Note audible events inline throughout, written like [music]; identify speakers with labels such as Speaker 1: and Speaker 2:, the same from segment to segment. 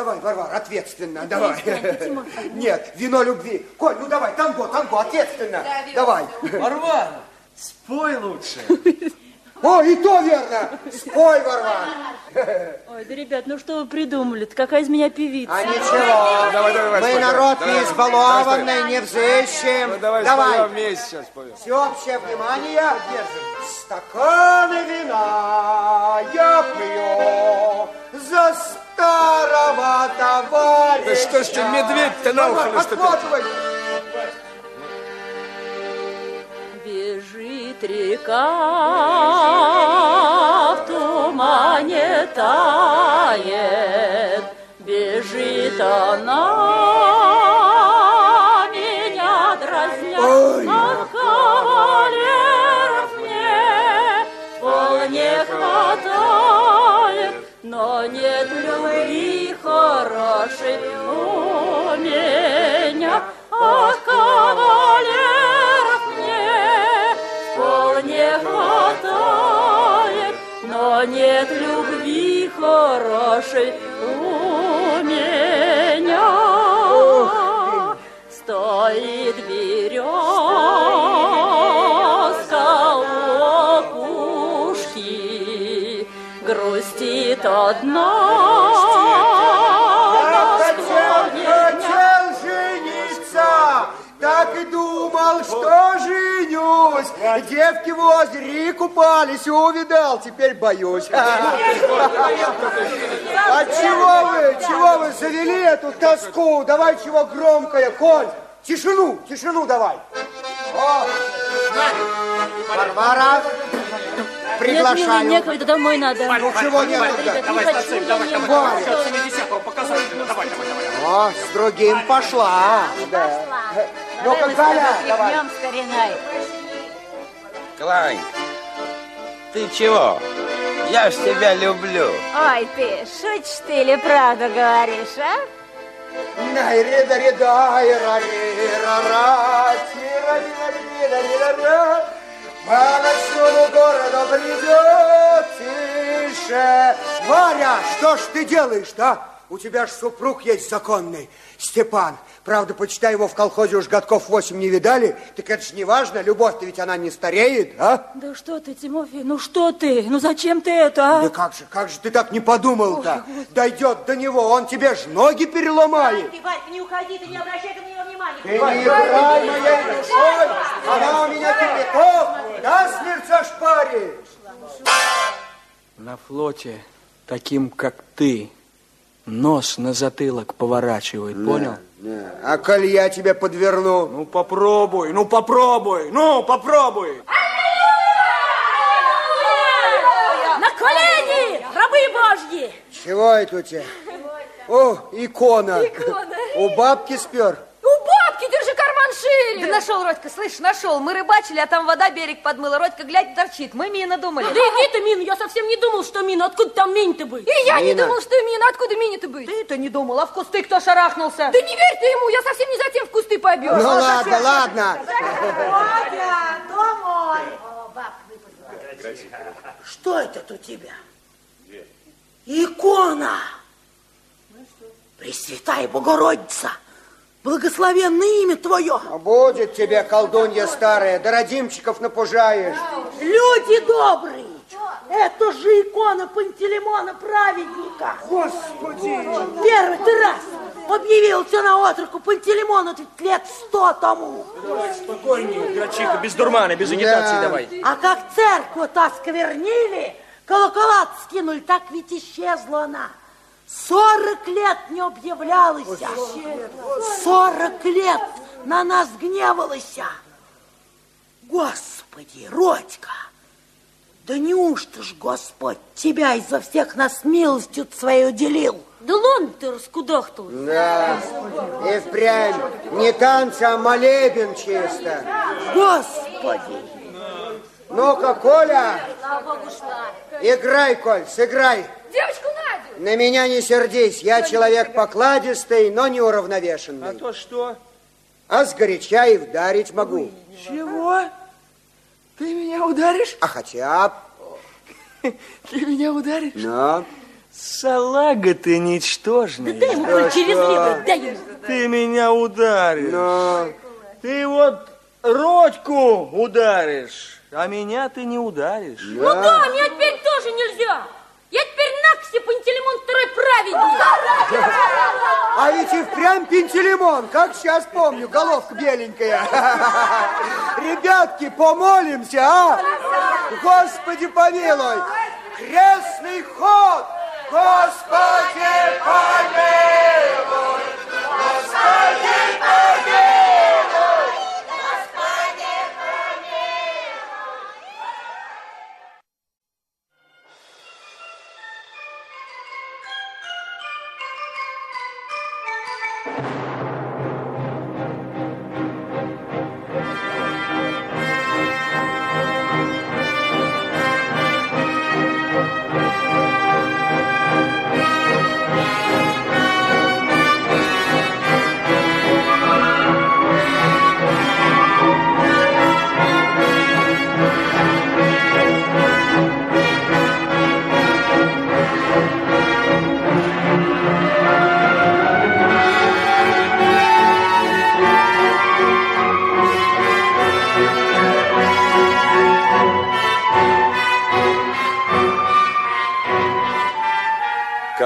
Speaker 1: давай, Варвара, ответственно, давай. Нет, вино любви. Коль, ну давай, танго, танго, ответственно. Давай.
Speaker 2: Варвара, спой лучше.
Speaker 1: О, и то верно. Спой, Варвара.
Speaker 3: Ой, да, ребят, ну что вы придумали? -то? Какая из меня певица?
Speaker 1: А ничего.
Speaker 4: Давай, давай,
Speaker 1: Мы
Speaker 4: спой,
Speaker 1: народ
Speaker 4: давай,
Speaker 1: не
Speaker 4: давай,
Speaker 1: избалованный,
Speaker 4: давай,
Speaker 1: не взыщем.
Speaker 4: Ну, давай,
Speaker 1: давай.
Speaker 4: споем вместе сейчас споем.
Speaker 1: Всеобщее внимание. Стаканы вина я пью за старого товарища.
Speaker 4: Да что ж ты, медведь-то на ухо
Speaker 1: Давай,
Speaker 4: наступил?
Speaker 3: Бежит река, в тумане тает, бежит она, меня дразня, кавалеров мне вполне хватает, но нет хорошей у меня, а кавалеров мне вполне хватает, но нет любви хорошей
Speaker 1: так и думал, что женюсь. Девки в озере купались, увидал, теперь боюсь. А чего вы, чего вы завели эту тоску? Давай чего громкое, Коль. Тишину, тишину давай. О, Варвара,
Speaker 3: Нет,
Speaker 1: приглашаю.
Speaker 3: милый, некогда, домой надо.
Speaker 1: Ну чего нет?
Speaker 3: Ребят, не хочу, я не могу.
Speaker 1: Варя. О, с другим пошла. Да. Ну-ка, Галя, давай.
Speaker 5: стариной.
Speaker 6: Клань, ты чего? Я ж тебя люблю.
Speaker 5: Ой ты, шутишь ты или правду говоришь, а?
Speaker 1: Най, рида, рида, ира, рира, ра, тира, рида, рида, рида, ра. По ночному городу придет тише. Варя, что ж ты делаешь-то, а? У тебя ж супруг есть законный, Степан. Правда, почитай его в колхозе уж годков восемь не видали. Так это ж не важно, любовь-то ведь она не стареет, а?
Speaker 3: Да что ты, Тимофей, ну что ты? Ну зачем ты это, а?
Speaker 1: Да как же, как же ты так не подумал-то? Дойдет до него, он тебе ж ноги переломает.
Speaker 5: Ты, Варька, не уходи, ты не обращай на нее внимания.
Speaker 1: Ты не играй моей душой, она у меня кипяток, до смерть зашпарит.
Speaker 2: На флоте, таким как ты, нос на затылок поворачивает, понял?
Speaker 1: А коль я тебя подверну?
Speaker 2: Ну попробуй, ну попробуй, ну попробуй.
Speaker 3: На колени, рабы божьи!
Speaker 1: Чего это у тебя? О, икона.
Speaker 5: Икона.
Speaker 1: У бабки спер.
Speaker 5: У бабки держи карман шире. Да нашел, Родька, слышь, нашел. Мы рыбачили, а там вода берег подмыла. Родька, глядь, торчит. Мы мина думали.
Speaker 3: Да иди ты, Мин, я совсем не думал, что Мин. Откуда там Минь-то быть?
Speaker 5: И я не
Speaker 1: Мина.
Speaker 5: думал, что мина. Откуда мини-то быть? Ты-то не думал, а в кусты кто шарахнулся? Да не верь ты ему, я совсем не затем в кусты побил.
Speaker 1: Ну ладно, ладно.
Speaker 5: Водя, домой.
Speaker 7: Что это у тебя? Икона. Пресвятая Богородица, благословенное имя твое.
Speaker 1: А Будет тебе, колдунья старая, до родимчиков напужаешь.
Speaker 7: Люди добрые, это же икона Пантелеймона праведника.
Speaker 1: Господи!
Speaker 7: Первый ты раз объявился на отроку Пантелеймона лет сто тому.
Speaker 2: Спокойнее, грачиха, без дурмана, без агитации
Speaker 1: Да.
Speaker 2: давай.
Speaker 7: А как церковь-то осквернили, колокола скинули, так ведь исчезла она. Сорок лет не объявлялась. Сорок лет на нас гневалась. Господи, Родька, да неужто ж Господь тебя изо всех нас милостью своей уделил?
Speaker 3: Да лон ты раскудахтал.
Speaker 1: Да, и впрямь не танцы, а молебен чисто.
Speaker 7: Господи!
Speaker 1: Ну-ка, Коля, играй, Коль, сыграй. На меня не сердись, я человек покладистый, но не уравновешенный.
Speaker 2: А то что?
Speaker 1: А сгоряча и вдарить могу.
Speaker 2: Чего? Ты меня ударишь?
Speaker 1: А хотя
Speaker 2: Ты меня ударишь?
Speaker 1: но...
Speaker 2: Салага ты ничтожный.
Speaker 3: Дай ему хоть через либо, дай ему.
Speaker 2: Ты меня ударишь. Ты вот Родьку ударишь, а меня ты не ударишь.
Speaker 5: Ну да, мне теперь тоже нельзя. Накси Пантелеймон второй праведник.
Speaker 1: А ведь и впрямь Пентелеймон, как сейчас помню, головка беленькая. Ребятки, помолимся, а? Господи помилуй, крестный ход, Господи помилуй, Господи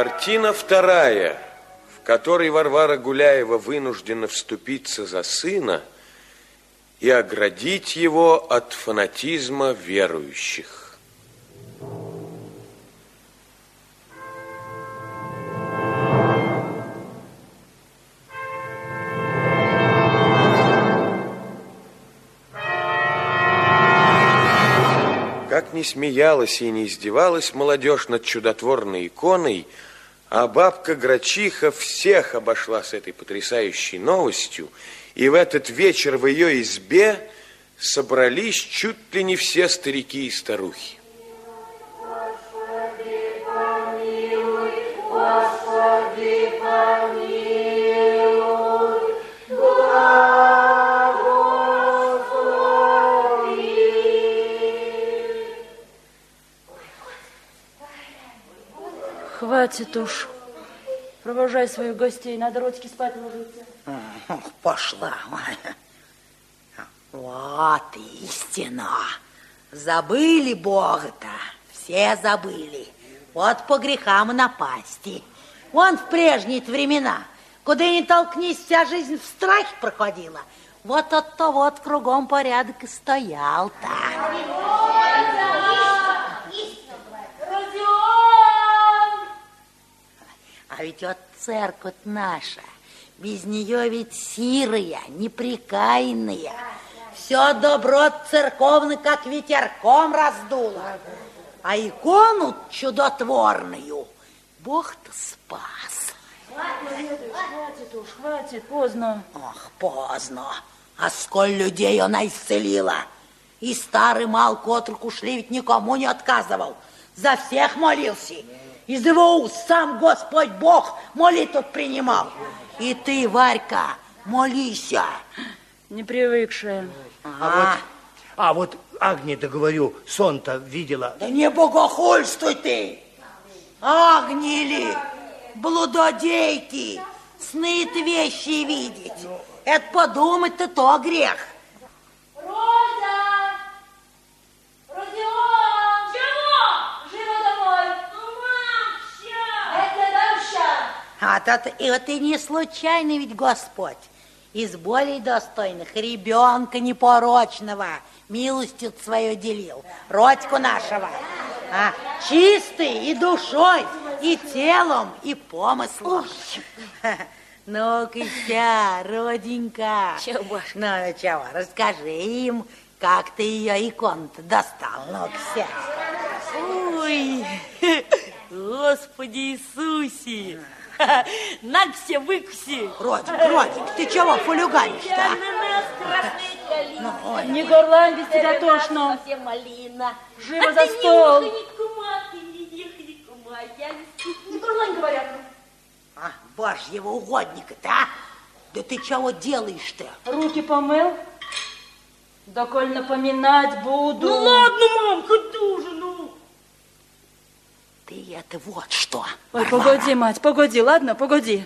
Speaker 6: Картина вторая, в которой Варвара Гуляева вынуждена вступиться за сына и оградить его от фанатизма верующих. Как не смеялась и не издевалась молодежь над чудотворной иконой, а бабка Грачиха всех обошла с этой потрясающей новостью, и в этот вечер в ее избе собрались чуть ли не все старики и старухи.
Speaker 3: Хватит уж. Провожай своих гостей, надо Родьке спать ложиться.
Speaker 7: Ох, Пошла. Вот истина. Забыли Бога-то. Все забыли. Вот по грехам напасти. Вон в прежние времена, куда ни толкнись, вся жизнь в страхе проходила. Вот от того вот кругом порядок и стоял-то. А ведь вот церковь наша, без нее ведь сирая, неприкаянная. Все добро церковно, как ветерком раздуло. А икону чудотворную Бог-то спас.
Speaker 3: Хватит уж, хватит, поздно.
Speaker 7: Ох, поздно. А сколь людей она исцелила. И старый мал к отроку шли, ведь никому не отказывал. За всех молился. Из его уст сам Господь Бог молитву принимал. И ты, Варька, молися.
Speaker 3: Не привыкшая.
Speaker 7: А,
Speaker 8: А вот Агния-то, говорю, сон-то видела.
Speaker 7: да не богохульствуй ты. Агнили, блудодейки, сны ты вещи видеть. Это подумать-то то грех. А то и вот и не случайно ведь Господь из более достойных ребенка непорочного милостью свою делил, родьку нашего, а, чистый и душой, и телом, и помыслом. [laughs] Ну-ка, ся, роденька.
Speaker 5: Чего?
Speaker 7: Ну, чего, расскажи им, как ты ее икону-то достал. Ну-ка, ся.
Speaker 3: Ой, [laughs] Господи Иисусе! [laughs] На все выкуси!
Speaker 7: Родик, Родик, ты чего фулюганишь-то?
Speaker 5: Ну,
Speaker 3: Не горлань без тебя тошно.
Speaker 5: Совсем малина.
Speaker 3: Живо
Speaker 5: а
Speaker 3: за
Speaker 5: ты
Speaker 3: стол.
Speaker 5: не кума, ты не ехай, не кума. Я не... Не горлань, говорят.
Speaker 7: А, божьего угодника-то, а? Да ты чего делаешь-то?
Speaker 3: Руки помыл? Да коль напоминать буду.
Speaker 5: Ну ладно, мамка, тоже, ну.
Speaker 7: Ты это вот что.
Speaker 3: Ой, погоди, мать, погоди, ладно, погоди.